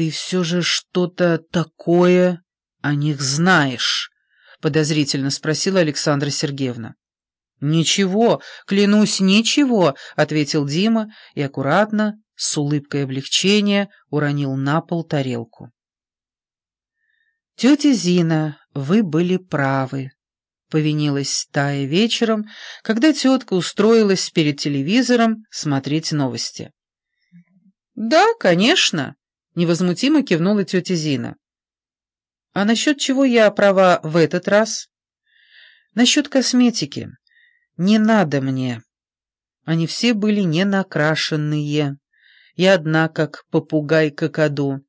ты все же что-то такое о них знаешь?» — подозрительно спросила Александра Сергеевна. «Ничего, клянусь, ничего», — ответил Дима и аккуратно, с улыбкой облегчения, уронил на пол тарелку. «Тетя Зина, вы были правы», — повинилась Тая вечером, когда тетка устроилась перед телевизором смотреть новости. «Да, конечно», — невозмутимо кивнула тетя Зина. «А насчет чего я права в этот раз?» «Насчет косметики. Не надо мне». Они все были не накрашенные. И одна, как попугай-какаду.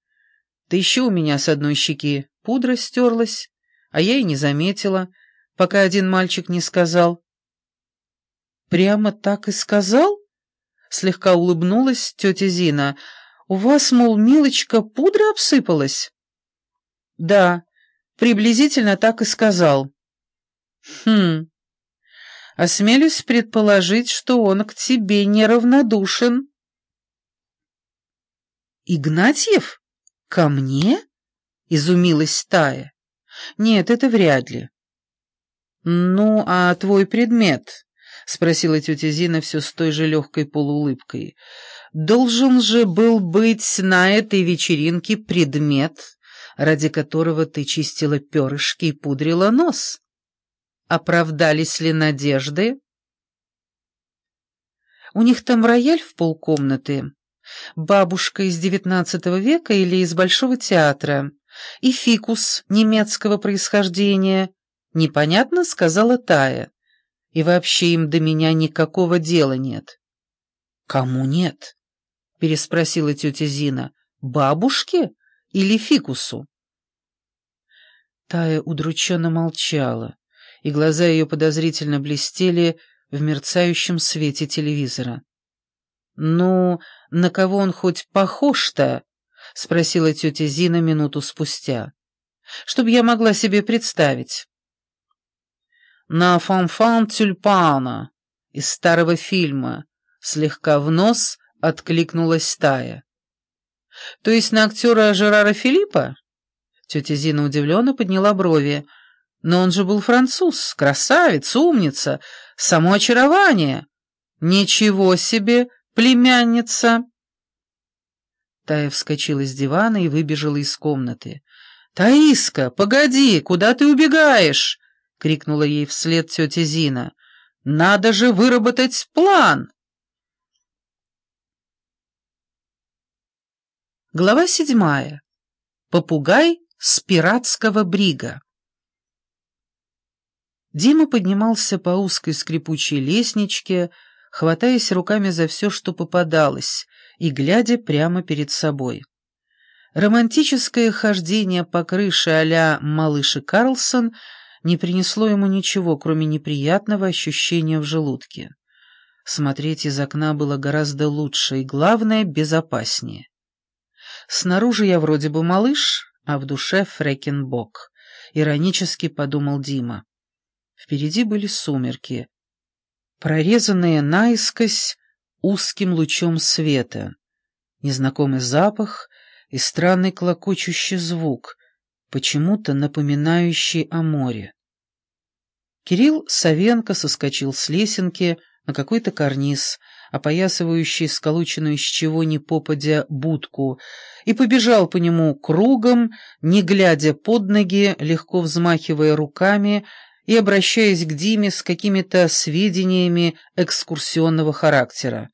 Да еще у меня с одной щеки пудра стерлась, а я и не заметила, пока один мальчик не сказал. «Прямо так и сказал?» Слегка улыбнулась тетя Зина. «У вас, мол, милочка, пудра обсыпалась?» «Да, приблизительно так и сказал». «Хм, осмелюсь предположить, что он к тебе неравнодушен». «Игнатьев? Ко мне?» — изумилась Тая. «Нет, это вряд ли». «Ну, а твой предмет?» — спросила тетя Зина все с той же легкой полуулыбкой. «Должен же был быть на этой вечеринке предмет, ради которого ты чистила перышки и пудрила нос. Оправдались ли надежды?» «У них там рояль в полкомнаты. Бабушка из девятнадцатого века или из Большого театра. И фикус немецкого происхождения. Непонятно, сказала Тая и вообще им до меня никакого дела нет». «Кому нет?» — переспросила тетя Зина. «Бабушке или фикусу?» Тая удрученно молчала, и глаза ее подозрительно блестели в мерцающем свете телевизора. «Ну, на кого он хоть похож-то?» — спросила тетя Зина минуту спустя. «Чтоб я могла себе представить» на фанфан тюльпана из старого фильма, слегка в нос откликнулась Тая. То есть на актера Жерара Филиппа? Тетя Зина удивленно подняла брови. Но он же был француз, красавец, умница, само очарование. Ничего себе, племянница! Тая вскочила с дивана и выбежала из комнаты. «Таиска, погоди, куда ты убегаешь?» — крикнула ей вслед тетя Зина. «Надо же выработать план!» Глава седьмая. Попугай с пиратского брига. Дима поднимался по узкой скрипучей лестничке, хватаясь руками за все, что попадалось, и глядя прямо перед собой. Романтическое хождение по крыше а-ля «Малыш и Карлсон» не принесло ему ничего, кроме неприятного ощущения в желудке. Смотреть из окна было гораздо лучше и, главное, безопаснее. Снаружи я вроде бы малыш, а в душе Фрекенбок, иронически подумал Дима. Впереди были сумерки, прорезанные наискось узким лучом света, незнакомый запах и странный клокочущий звук, почему-то напоминающий о море. Кирилл Савенко соскочил с лесенки на какой-то карниз, опоясывающий сколоченную из чего ни попадя будку, и побежал по нему кругом, не глядя под ноги, легко взмахивая руками и обращаясь к Диме с какими-то сведениями экскурсионного характера.